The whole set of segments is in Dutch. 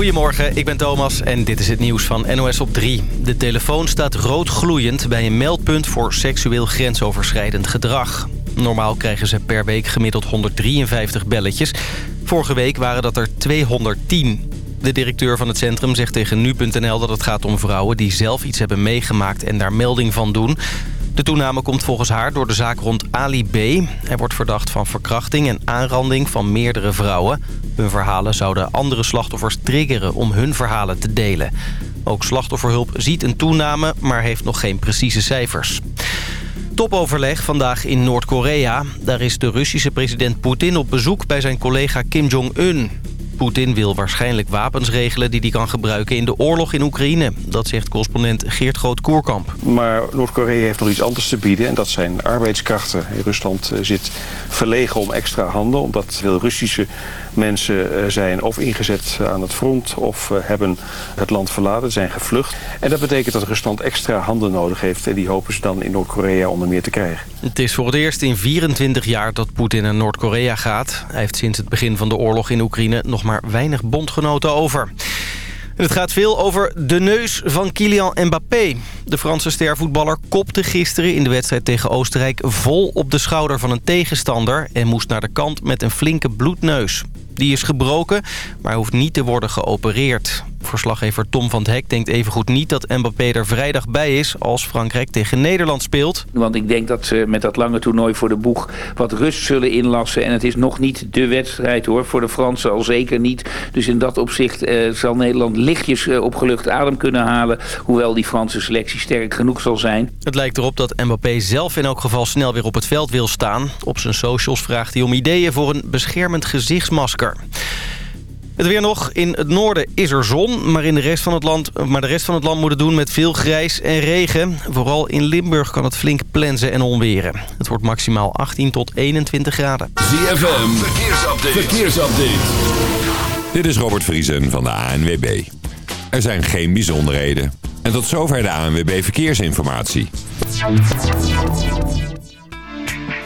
Goedemorgen, ik ben Thomas en dit is het nieuws van NOS op 3. De telefoon staat rood gloeiend bij een meldpunt voor seksueel grensoverschrijdend gedrag. Normaal krijgen ze per week gemiddeld 153 belletjes. Vorige week waren dat er 210. De directeur van het centrum zegt tegen nu.nl dat het gaat om vrouwen... die zelf iets hebben meegemaakt en daar melding van doen. De toename komt volgens haar door de zaak rond Ali B. Hij wordt verdacht van verkrachting en aanranding van meerdere vrouwen. Hun verhalen zouden andere slachtoffers triggeren om hun verhalen te delen. Ook slachtofferhulp ziet een toename, maar heeft nog geen precieze cijfers. Topoverleg vandaag in Noord-Korea. Daar is de Russische president Poetin op bezoek bij zijn collega Kim Jong-un. Poetin wil waarschijnlijk wapens regelen die hij kan gebruiken in de oorlog in Oekraïne. Dat zegt correspondent Geert Groot-Koerkamp. Maar Noord-Korea heeft nog iets anders te bieden en dat zijn arbeidskrachten. Rusland eh, zit verlegen om extra handen, omdat veel Russische mensen eh, zijn of ingezet aan het front of eh, hebben het land verlaten, zijn gevlucht. En dat betekent dat Rusland extra handen nodig heeft en die hopen ze dan in Noord-Korea onder meer te krijgen. Het is voor het eerst in 24 jaar dat Poetin naar Noord-Korea gaat. Hij heeft sinds het begin van de oorlog in Oekraïne nog maar weinig bondgenoten over. Het gaat veel over de neus van Kylian Mbappé. De Franse stervoetballer kopte gisteren in de wedstrijd tegen Oostenrijk... vol op de schouder van een tegenstander... en moest naar de kant met een flinke bloedneus. Die is gebroken, maar hoeft niet te worden geopereerd. Verslaggever Tom van het Hek denkt evengoed niet dat Mbappé er vrijdag bij is... als Frankrijk tegen Nederland speelt. Want ik denk dat ze met dat lange toernooi voor de boeg wat rust zullen inlassen. En het is nog niet de wedstrijd hoor, voor de Fransen al zeker niet. Dus in dat opzicht eh, zal Nederland lichtjes eh, opgelucht adem kunnen halen. Hoewel die Franse selectie sterk genoeg zal zijn. Het lijkt erop dat Mbappé zelf in elk geval snel weer op het veld wil staan. Op zijn socials vraagt hij om ideeën voor een beschermend gezichtsmasker. Het weer nog. In het noorden is er zon, maar, in de, rest van het land, maar de rest van het land moet het doen met veel grijs en regen. Vooral in Limburg kan het flink plensen en onweren. Het wordt maximaal 18 tot 21 graden. ZFM, verkeersupdate. verkeersupdate. Dit is Robert Vriesen van de ANWB. Er zijn geen bijzonderheden. En tot zover de ANWB Verkeersinformatie.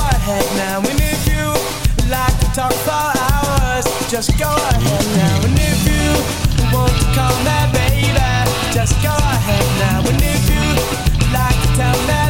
your head now. And if you like to talk for hours. Just go ahead now. And if you want to call me baby. Just go ahead now. And if you like to tell me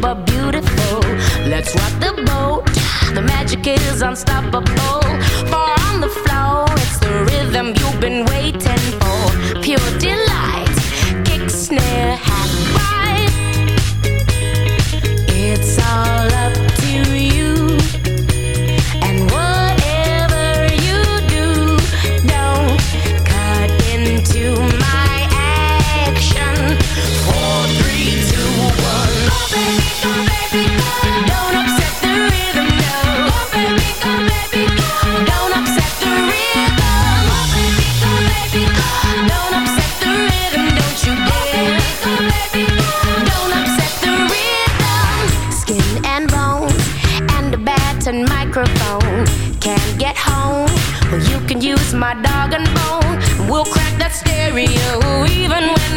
but beautiful. Let's rock the boat. The magic is unstoppable. Far on the floor, it's the rhythm you've been waiting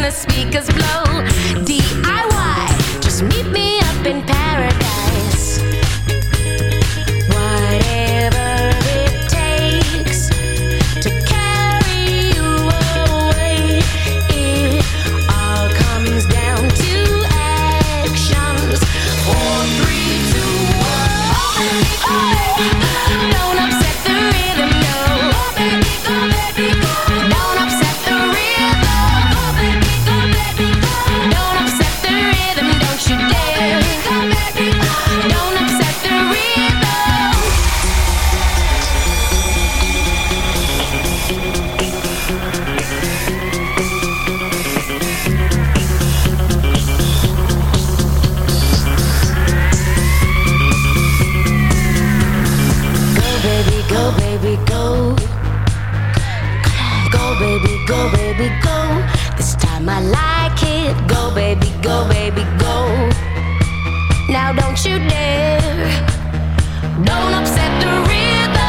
the speakers blow. D-I- go. Go, baby, go, baby, go. This time I like it. Go, baby, go, baby, go. Now don't you dare. Don't upset the rhythm.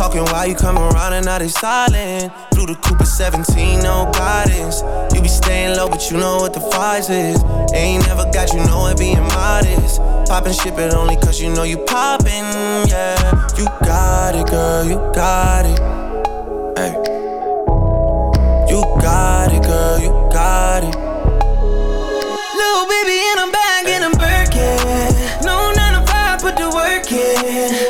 Talking while you come around and now they silent. Through the Cooper 17, no guidance. You be staying low, but you know what the price is. Ain't never got you know it being modest. Poppin' shit, but only cause you know you poppin', yeah. You got it, girl, you got it. Hey. You got it, girl, you got it. Little baby, and I'm back in a Birkin. No 9 to 5, put the work in.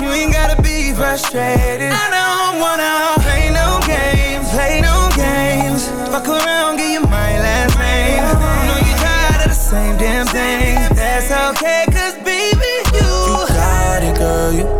You ain't gotta be frustrated. I don't wanna play no games, play no games. Fuck around, give you my last name. Know you tired of the same damn thing. That's okay, cause baby, you. You got it, girl, you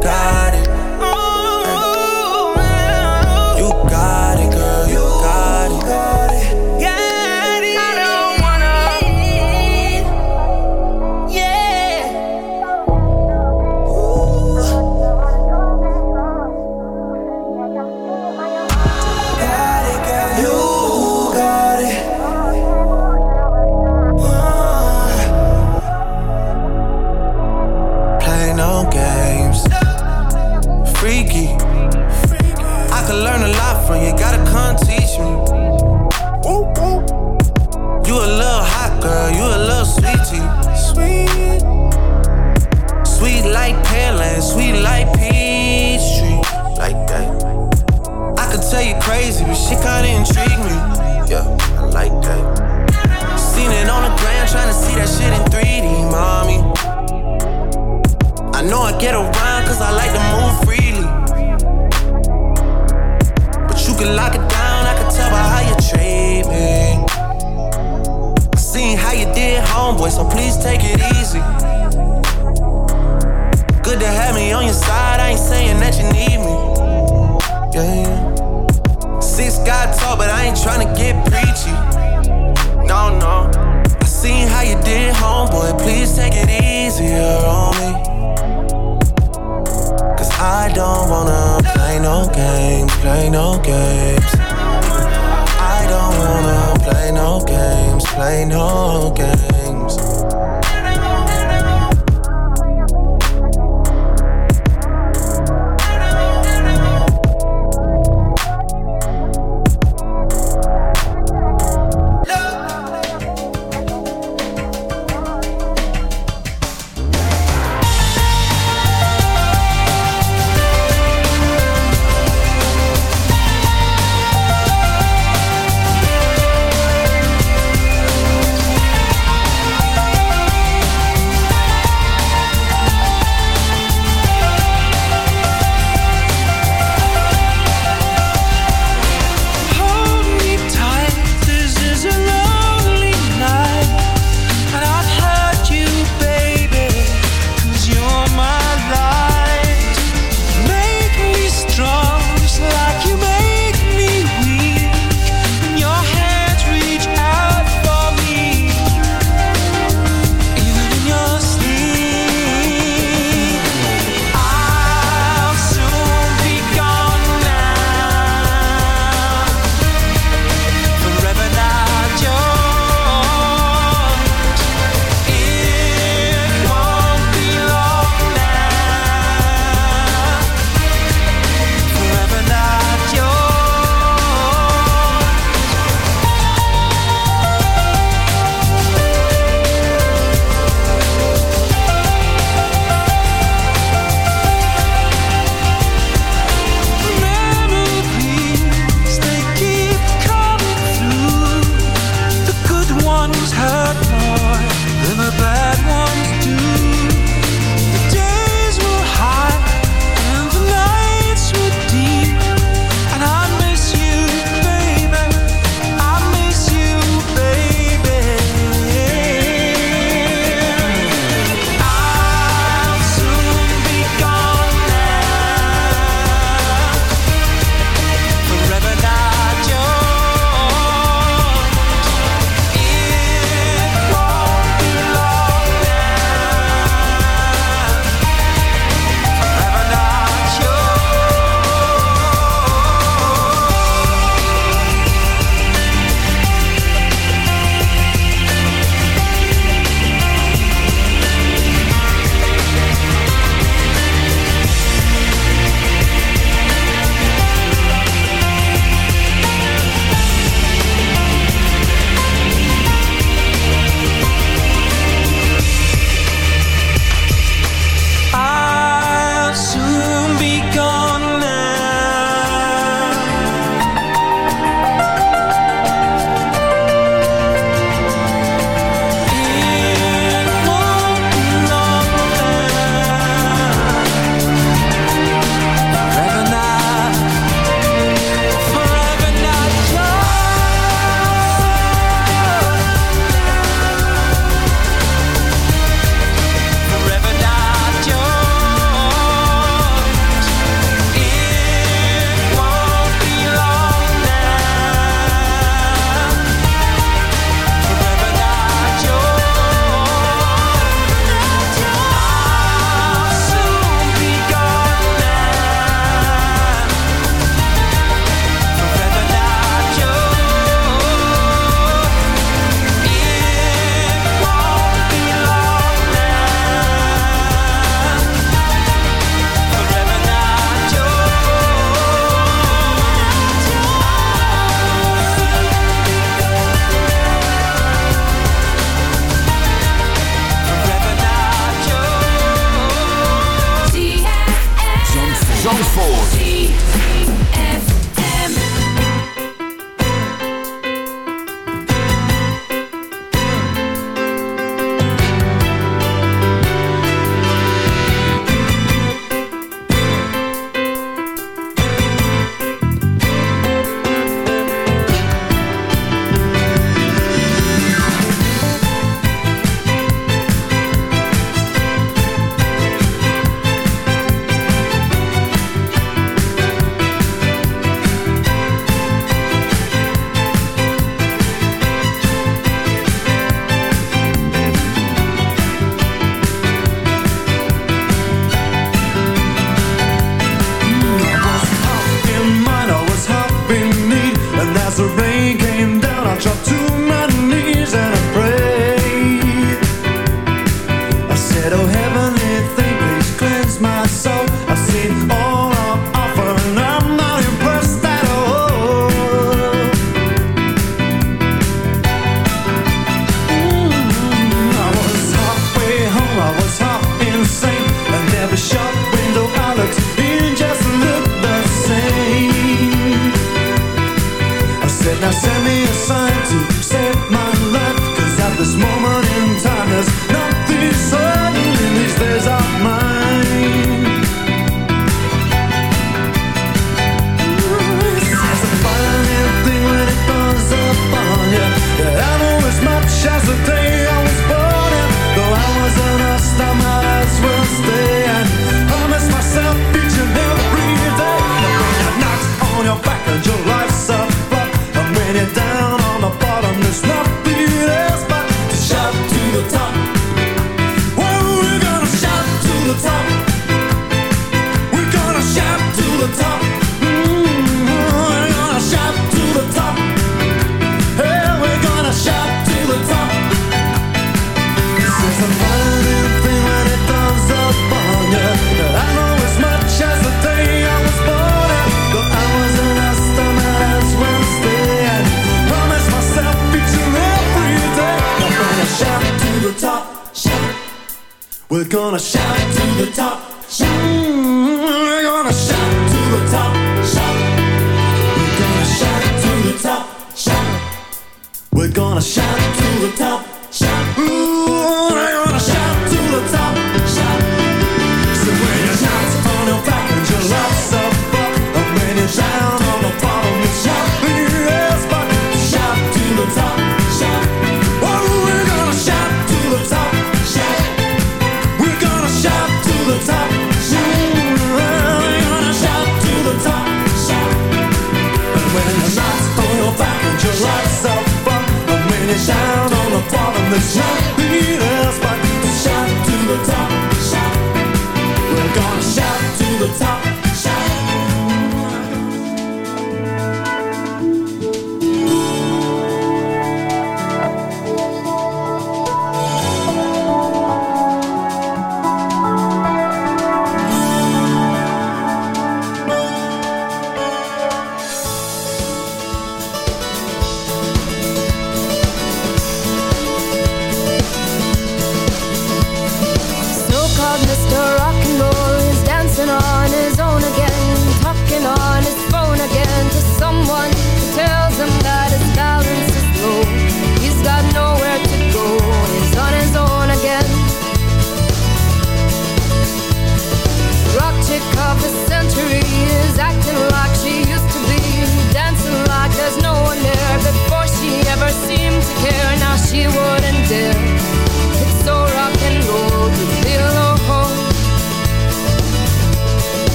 Zandvoort.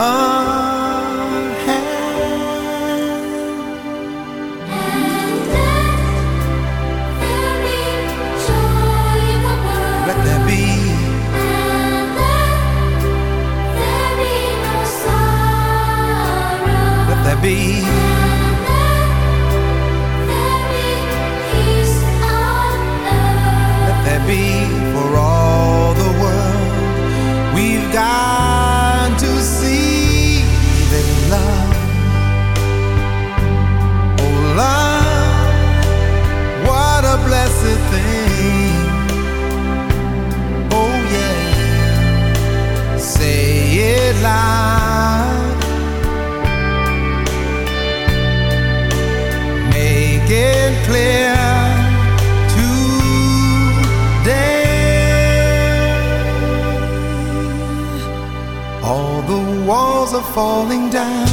Oh falling down.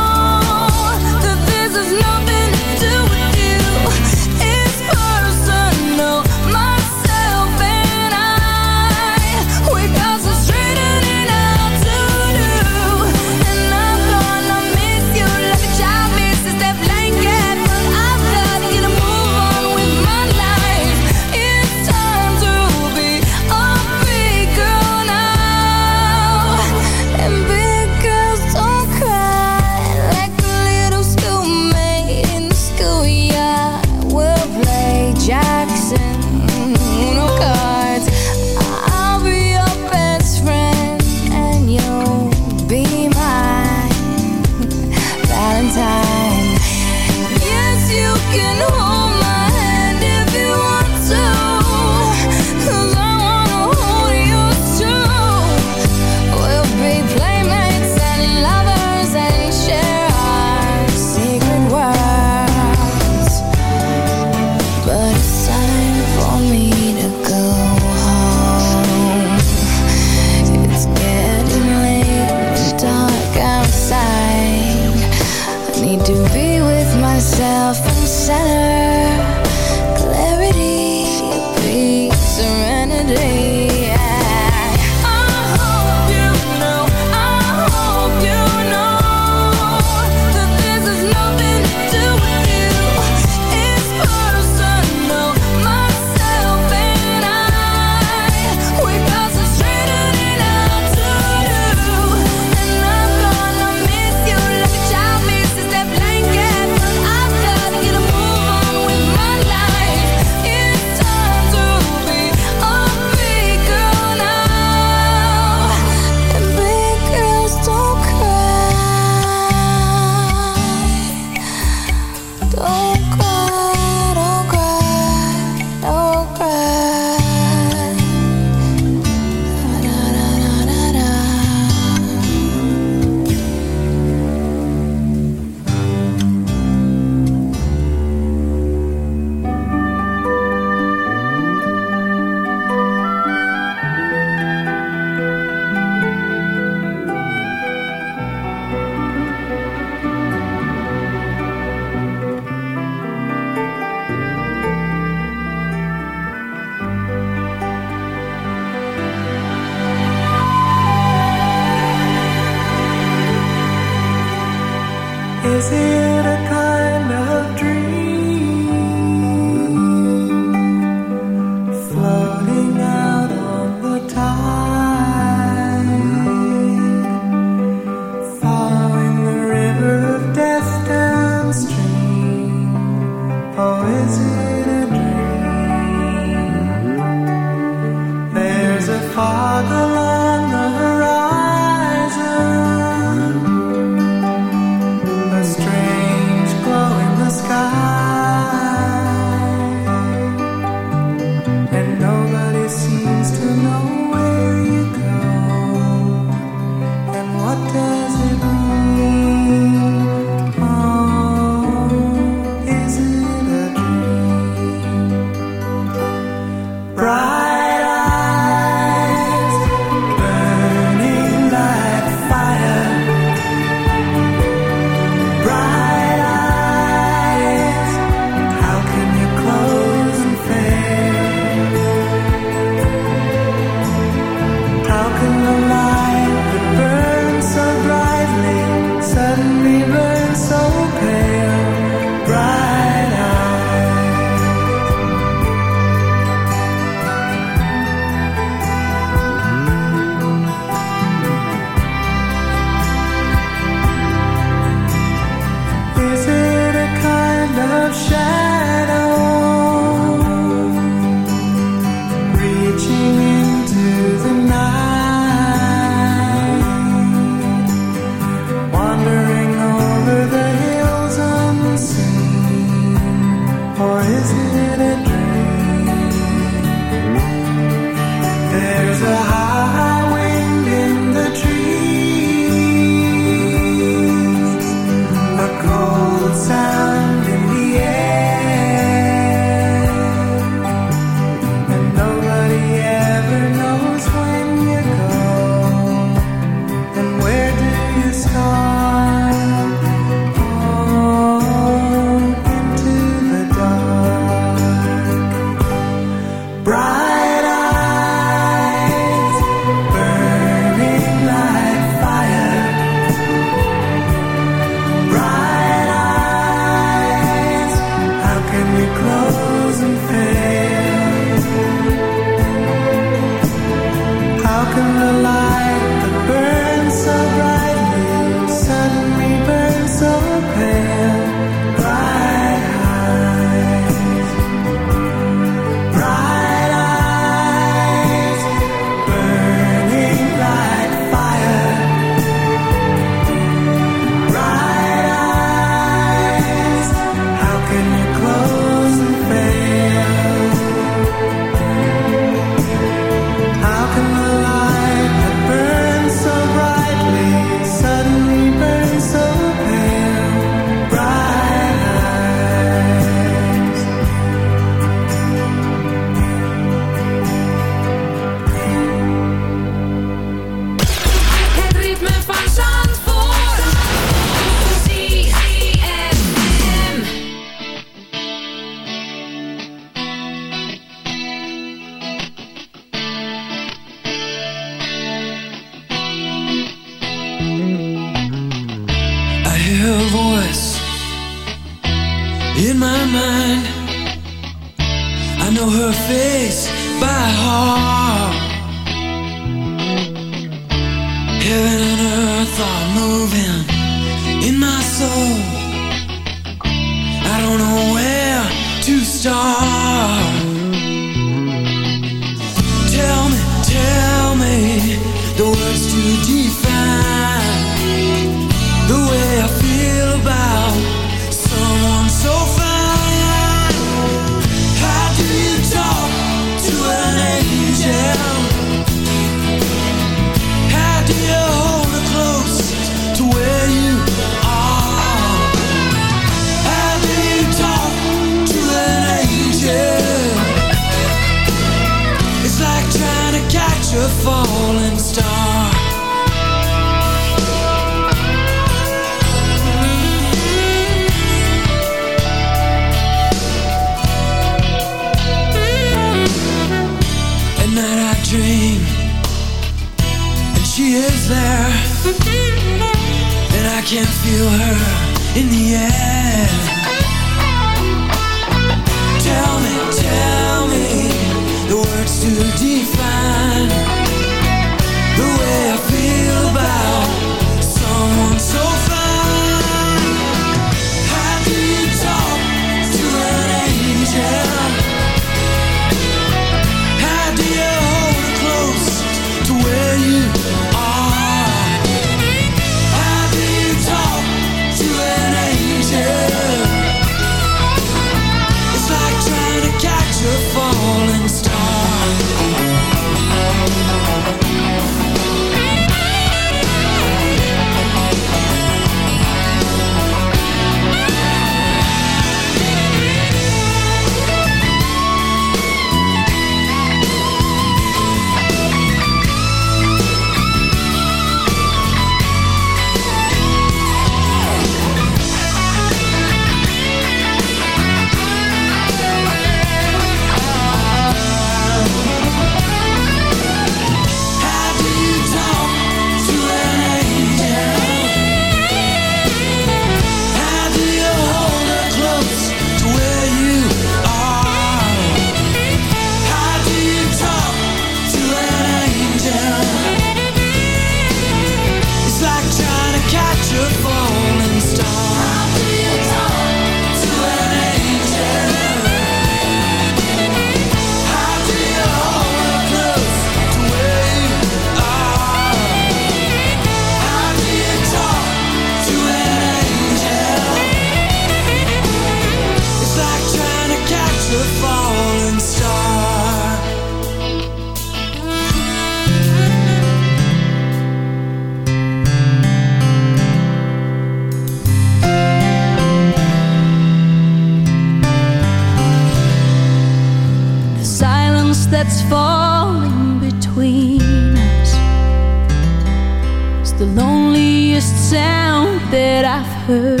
the loneliest sound that I've heard.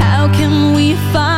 How can we find?